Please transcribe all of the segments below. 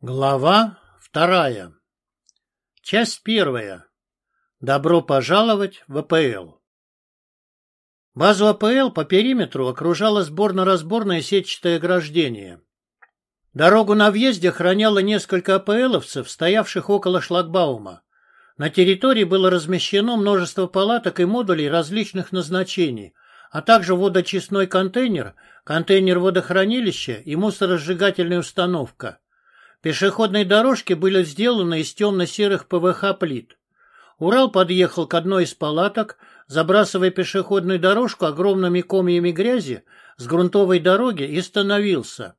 Глава вторая. Часть первая. Добро пожаловать в АПЛ. Базу АПЛ по периметру окружало сборно-разборное сетчатое ограждение. Дорогу на въезде охраняло несколько АПЛовцев, стоявших около шлагбаума. На территории было размещено множество палаток и модулей различных назначений, а также водочистной контейнер, контейнер водохранилища и мусоросжигательная установка. Пешеходные дорожки были сделаны из темно-серых ПВХ-плит. Урал подъехал к одной из палаток, забрасывая пешеходную дорожку огромными комьями грязи с грунтовой дороги и становился.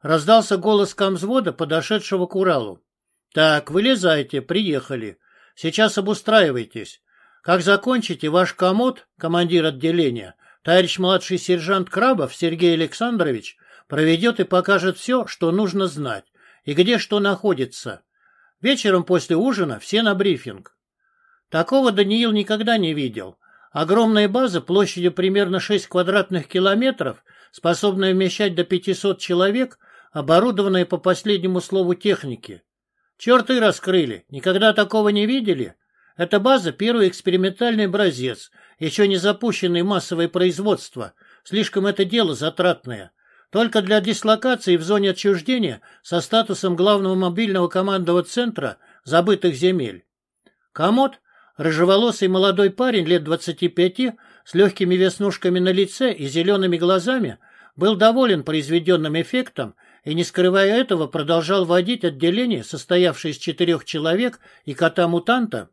Раздался голос комзвода, подошедшего к Уралу. «Так, вылезайте, приехали. Сейчас обустраивайтесь. Как закончите, ваш комод, командир отделения, товарищ младший сержант Крабов Сергей Александрович, проведет и покажет все, что нужно знать и где что находится. Вечером после ужина все на брифинг. Такого Даниил никогда не видел. Огромная база площадью примерно 6 квадратных километров, способная вмещать до 500 человек, оборудованная по последнему слову техники. Черты раскрыли, никогда такого не видели. Эта база – первый экспериментальный образец, еще не запущенный массовое производство. Слишком это дело затратное. Только для дислокации в зоне отчуждения со статусом главного мобильного командного центра забытых земель. Комод, рыжеволосый молодой парень лет 25, с легкими веснушками на лице и зелеными глазами, был доволен произведенным эффектом и, не скрывая этого, продолжал водить отделение, состоявшее из четырех человек и кота-мутанта,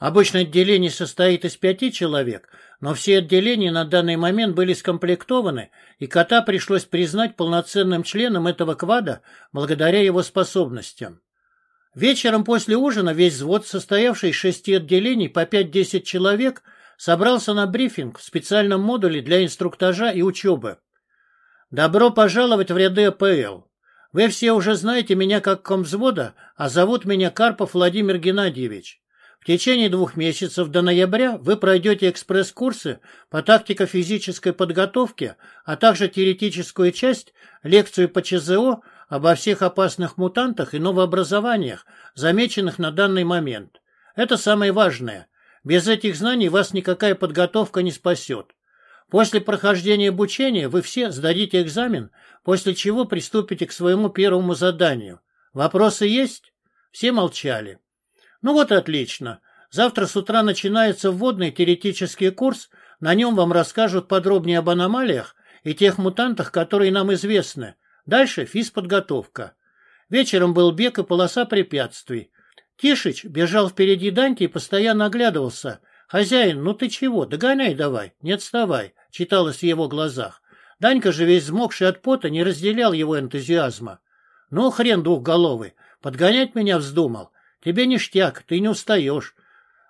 Обычно отделение состоит из пяти человек, но все отделения на данный момент были скомплектованы, и кота пришлось признать полноценным членом этого квада благодаря его способностям. Вечером после ужина весь взвод, состоявший из шести отделений по 5-10 человек, собрался на брифинг в специальном модуле для инструктажа и учебы. «Добро пожаловать в ряды АПЛ. Вы все уже знаете меня как комвзвода, а зовут меня Карпов Владимир Геннадьевич. В течение двух месяцев до ноября вы пройдете экспресс-курсы по тактико-физической подготовке, а также теоретическую часть, лекцию по ЧЗО обо всех опасных мутантах и новообразованиях, замеченных на данный момент. Это самое важное. Без этих знаний вас никакая подготовка не спасет. После прохождения обучения вы все сдадите экзамен, после чего приступите к своему первому заданию. Вопросы есть? Все молчали. Ну вот отлично. Завтра с утра начинается вводный теоретический курс. На нем вам расскажут подробнее об аномалиях и тех мутантах, которые нам известны. Дальше физподготовка. Вечером был бег и полоса препятствий. Тишич бежал впереди Даньки и постоянно оглядывался. «Хозяин, ну ты чего? Догоняй давай, не отставай», — читалось в его глазах. Данька же, весь взмокший от пота, не разделял его энтузиазма. «Ну, хрен двухголовый, подгонять меня вздумал. Тебе ништяк, ты не устаешь.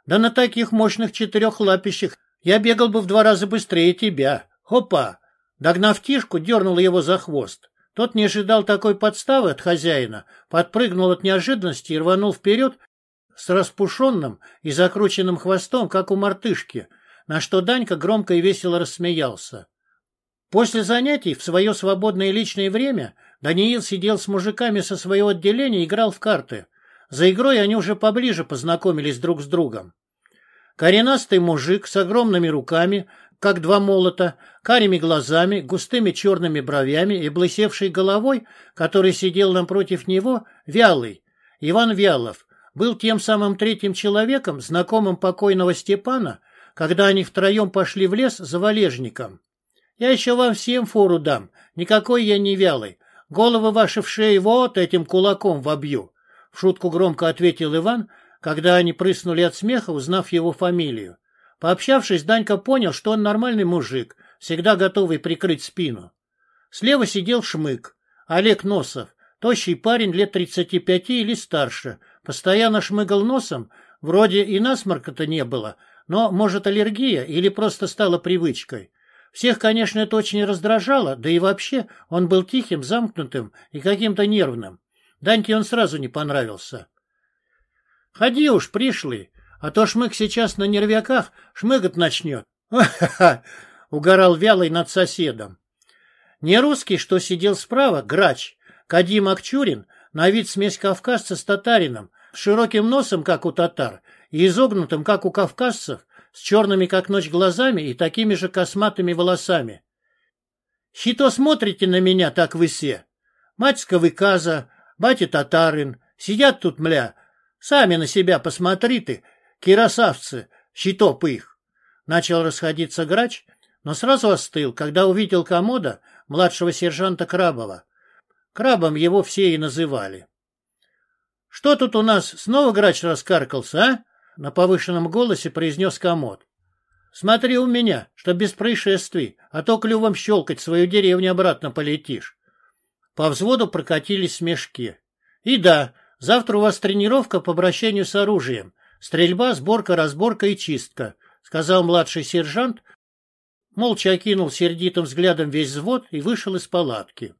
Да на таких мощных четырехлапищах я бегал бы в два раза быстрее тебя. Хопа! Догнав Тишку, дернул его за хвост. Тот не ожидал такой подставы от хозяина, подпрыгнул от неожиданности и рванул вперед с распушенным и закрученным хвостом, как у мартышки, на что Данька громко и весело рассмеялся. После занятий в свое свободное личное время Даниил сидел с мужиками со своего отделения и играл в карты. За игрой они уже поближе познакомились друг с другом. Коренастый мужик с огромными руками, как два молота, карими глазами, густыми черными бровями и блысевшей головой, который сидел напротив него, вялый. Иван Вялов был тем самым третьим человеком, знакомым покойного Степана, когда они втроем пошли в лес за валежником. «Я еще вам всем фору дам, никакой я не вялый. Головы ваши в шее вот этим кулаком вобью. — в шутку громко ответил Иван, когда они прыснули от смеха, узнав его фамилию. Пообщавшись, Данька понял, что он нормальный мужик, всегда готовый прикрыть спину. Слева сидел Шмык, Олег Носов, тощий парень лет тридцати пяти или старше, постоянно шмыгал носом, вроде и насморка-то не было, но, может, аллергия или просто стала привычкой. Всех, конечно, это очень раздражало, да и вообще он был тихим, замкнутым и каким-то нервным. Даньке он сразу не понравился. — Ходи уж, пришли, а то шмык сейчас на нервяках шмыгать начнет. Угорал вялый над соседом. Не русский, что сидел справа, грач, Кадим Акчурин, на вид смесь кавказца с татарином, с широким носом, как у татар, и изогнутым, как у кавказцев, с черными, как ночь, глазами и такими же косматыми волосами. «Щито смотрите на меня так вы все. Матька вы каза, батя татарин, сидят тут, мля, сами на себя посмотри ты, кирасавцы, щитоп их». Начал расходиться грач, но сразу остыл, когда увидел комода младшего сержанта Крабова. Крабом его все и называли. «Что тут у нас, снова грач раскаркался, а?» На повышенном голосе произнес комод. «Смотри у меня, что без происшествий, а то клювом щелкать свою деревню обратно полетишь». По взводу прокатились смешки. «И да, завтра у вас тренировка по обращению с оружием. Стрельба, сборка, разборка и чистка», — сказал младший сержант, молча окинул сердитым взглядом весь взвод и вышел из палатки.